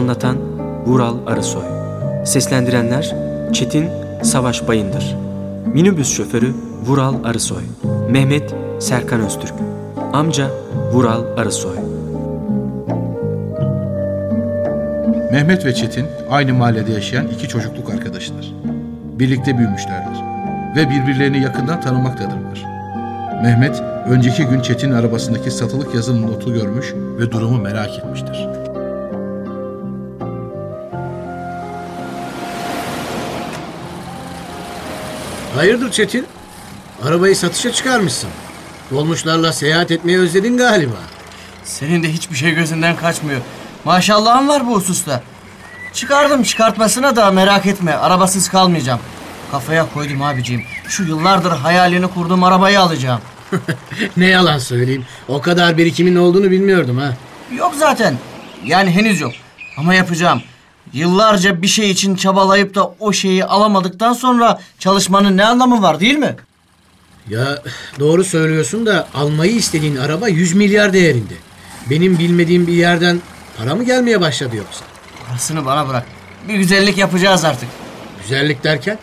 Anlatan Vural Arısoy Seslendirenler Çetin Savaş Bayındır Minibüs şoförü Vural Arısoy Mehmet Serkan Öztürk Amca Vural Arısoy Mehmet ve Çetin aynı mahallede yaşayan iki çocukluk arkadaşıdır. Birlikte büyümüşlerdir ve birbirlerini yakından tanımaktadırlar. Mehmet önceki gün Çetin'in arabasındaki satılık yazılı notu görmüş ve durumu merak etmiştir. Hayırdır Çetin? Arabayı satışa çıkarmışsın. Dolmuşlarla seyahat etmeyi özledin galiba. Senin de hiçbir şey gözünden kaçmıyor. Maşallahın var bu hususta. Çıkardım çıkartmasına da merak etme. Arabasız kalmayacağım. Kafaya koydum abiciğim. Şu yıllardır hayalini kurduğum arabayı alacağım. ne yalan söyleyeyim. O kadar birikimin olduğunu bilmiyordum ha. Yok zaten. Yani henüz yok. Ama yapacağım. Yıllarca bir şey için çabalayıp da o şeyi alamadıktan sonra çalışmanın ne anlamı var değil mi? Ya doğru söylüyorsun da almayı istediğin araba 100 milyar değerinde. Benim bilmediğim bir yerden para mı gelmeye başladı yoksa? Parasını bana bırak. Bir güzellik yapacağız artık. Güzellik derken?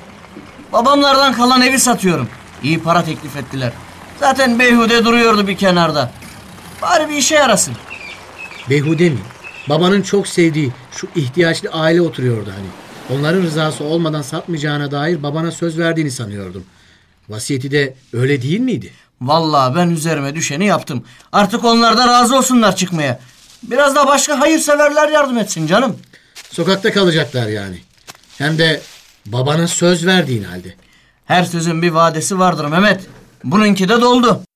Babamlardan kalan evi satıyorum. İyi para teklif ettiler. Zaten beyhude duruyordu bir kenarda. Bari bir işe yarasın. Beyhude mi? Babanın çok sevdiği şu ihtiyaçlı aile oturuyordu hani. Onların rızası olmadan satmayacağına dair babana söz verdiğini sanıyordum. Vasiyeti de öyle değil miydi? Vallahi ben üzerime düşeni yaptım. Artık onlar da razı olsunlar çıkmaya. Biraz da başka hayırseverler yardım etsin canım. Sokakta kalacaklar yani. Hem de babana söz verdiğin halde. Her sözün bir vadesi vardır Mehmet. Bununki de doldu.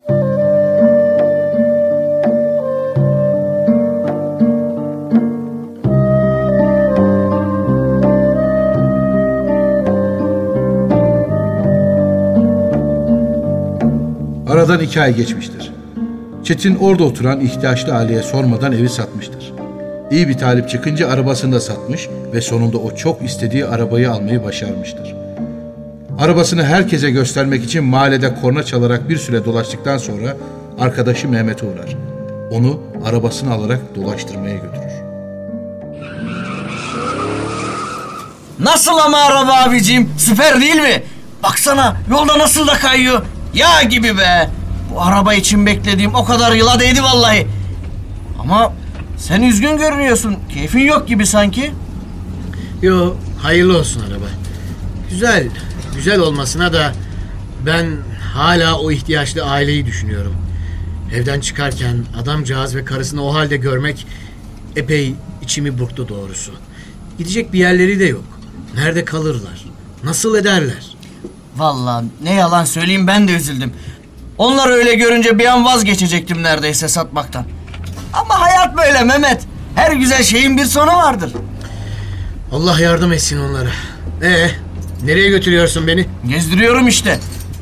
Aradan iki ay geçmiştir. Çetin orada oturan ihtiyaçlı aileye sormadan evi satmıştır. İyi bir talip çıkınca arabasını da satmış ve sonunda o çok istediği arabayı almayı başarmıştır. Arabasını herkese göstermek için mahallede korna çalarak bir süre dolaştıktan sonra arkadaşı Mehmet'e uğrar. Onu arabasını alarak dolaştırmaya götürür. Nasıl ama araba abicim? Süper değil mi? Baksana yolda nasıl da kayıyor. Yağ gibi be. Bu araba için beklediğim o kadar yıla değdi vallahi. Ama sen üzgün görünüyorsun. Keyfin yok gibi sanki. Yo hayırlı olsun araba. Güzel, güzel olmasına da ben hala o ihtiyaçlı aileyi düşünüyorum. Evden çıkarken adamcağız ve karısını o halde görmek epey içimi burktu doğrusu. Gidecek bir yerleri de yok. Nerede kalırlar? Nasıl ederler? Vallahi ne yalan söyleyeyim ben de üzüldüm. Onları öyle görünce bir an vazgeçecektim neredeyse satmaktan. Ama hayat böyle Mehmet. Her güzel şeyin bir sonu vardır. Allah yardım etsin onlara. Ee, nereye götürüyorsun beni? Gezdiriyorum işte.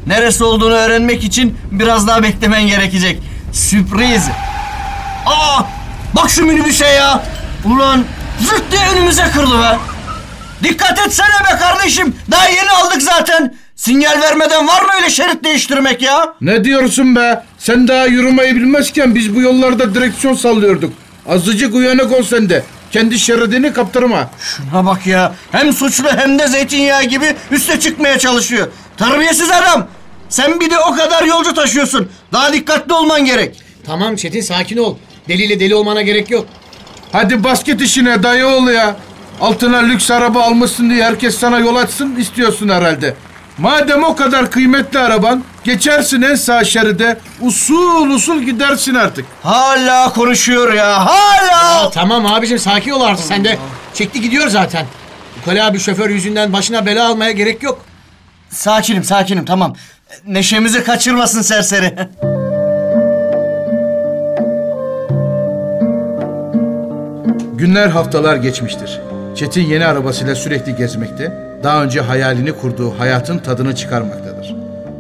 Neresi olduğunu öğrenmek için biraz daha beklemen gerekecek. Sürpriz. Aa! Bak şu minibüse ya. Ulan zırt diye önümüze kırdı be. Dikkat etsene be kardeşim. Daha yeni aldık zaten. Sinyal vermeden var mı öyle şerit değiştirmek ya? Ne diyorsun be? Sen daha yürümeyi bilmezken biz bu yollarda direksiyon sallıyorduk. Azıcık uyanık ol sen de. Kendi şeridini kaptırma. Şuna bak ya. Hem suçlu hem de zeytinyağı gibi üste çıkmaya çalışıyor. Terbiyesiz adam. Sen bir de o kadar yolcu taşıyorsun. Daha dikkatli olman gerek. Tamam Çetin sakin ol. Deliyle deli olmana gerek yok. Hadi basket işine dayı ol ya. Altına lüks araba almışsın diye herkes sana yol açsın istiyorsun herhalde. Madem o kadar kıymetli araban, geçersin en sağ şeride, usul usul gidersin artık. Hala konuşuyor ya. Hala. Ya tamam abicim sakin ol artık sen de. Çekti gidiyor zaten. Ukala abi şoför yüzünden başına bela almaya gerek yok. Sakinim sakinim tamam. Neşemizi kaçırmasın serseri. Günler haftalar geçmiştir. Çetin yeni arabasıyla sürekli gezmekte, daha önce hayalini kurduğu hayatın tadını çıkarmaktadır.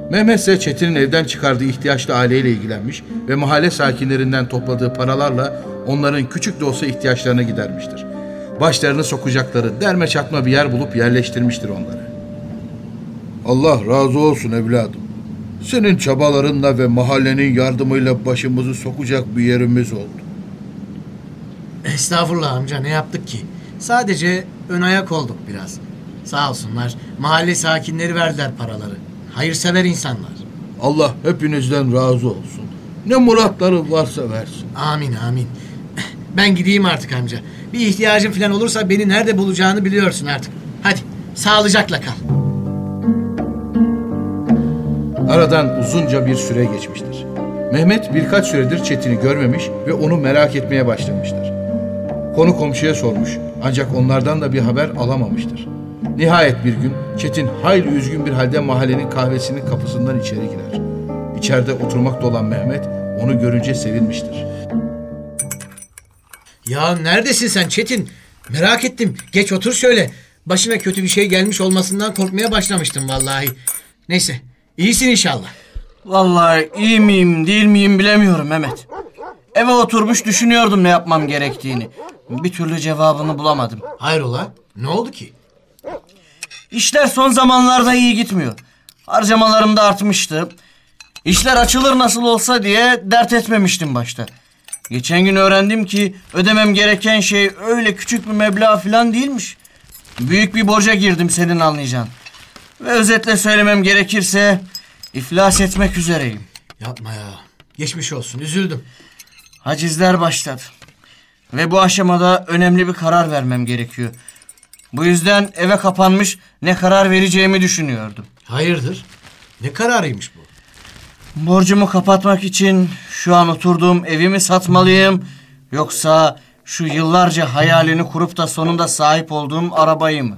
Mehmet ise Çetin'in evden çıkardığı ihtiyaçlı aileyle ilgilenmiş ve mahalle sakinlerinden topladığı paralarla onların küçük de olsa ihtiyaçlarını gidermiştir. Başlarını sokacakları derme çatma bir yer bulup yerleştirmiştir onları. Allah razı olsun evladım. Senin çabalarınla ve mahallenin yardımıyla başımızı sokacak bir yerimiz oldu. Estağfurullah amca ne yaptık ki? Sadece ön ayak olduk biraz. Sağ olsunlar mahalle sakinleri verdiler paraları. Hayırsever insanlar. Allah hepinizden razı olsun. Ne muratları varsa versin. Amin amin. Ben gideyim artık amca. Bir ihtiyacın falan olursa beni nerede bulacağını biliyorsun artık. Hadi sağlıcakla kal. Aradan uzunca bir süre geçmiştir. Mehmet birkaç süredir Çetin'i görmemiş ve onu merak etmeye başlamıştır. Konu komşuya sormuş ancak onlardan da bir haber alamamıştır. Nihayet bir gün Çetin hayli üzgün bir halde mahallenin kahvesinin kapısından içeri girer. İçeride oturmakta olan Mehmet onu görünce sevinmiştir. Ya neredesin sen Çetin? Merak ettim. Geç otur şöyle. Başına kötü bir şey gelmiş olmasından korkmaya başlamıştım vallahi. Neyse. iyisin inşallah. Vallahi iyi miyim değil miyim bilemiyorum Mehmet. Eve oturmuş düşünüyordum ne yapmam gerektiğini. Bir türlü cevabını bulamadım. Hayrola? Ne oldu ki? İşler son zamanlarda iyi gitmiyor. Harcamalarım da artmıştı. İşler açılır nasıl olsa diye dert etmemiştim başta. Geçen gün öğrendim ki ödemem gereken şey öyle küçük bir meblağ falan değilmiş. Büyük bir borca girdim senin anlayacağın. Ve özetle söylemem gerekirse iflas etmek üzereyim. Yapma ya. Geçmiş olsun. Üzüldüm. Hacizler başladı. Ve bu aşamada önemli bir karar vermem gerekiyor. Bu yüzden eve kapanmış ne karar vereceğimi düşünüyordum. Hayırdır? Ne kararıymış bu? Borcumu kapatmak için şu an oturduğum evimi satmalıyım yoksa şu yıllarca hayalini kurup da sonunda sahip olduğum arabayı mı?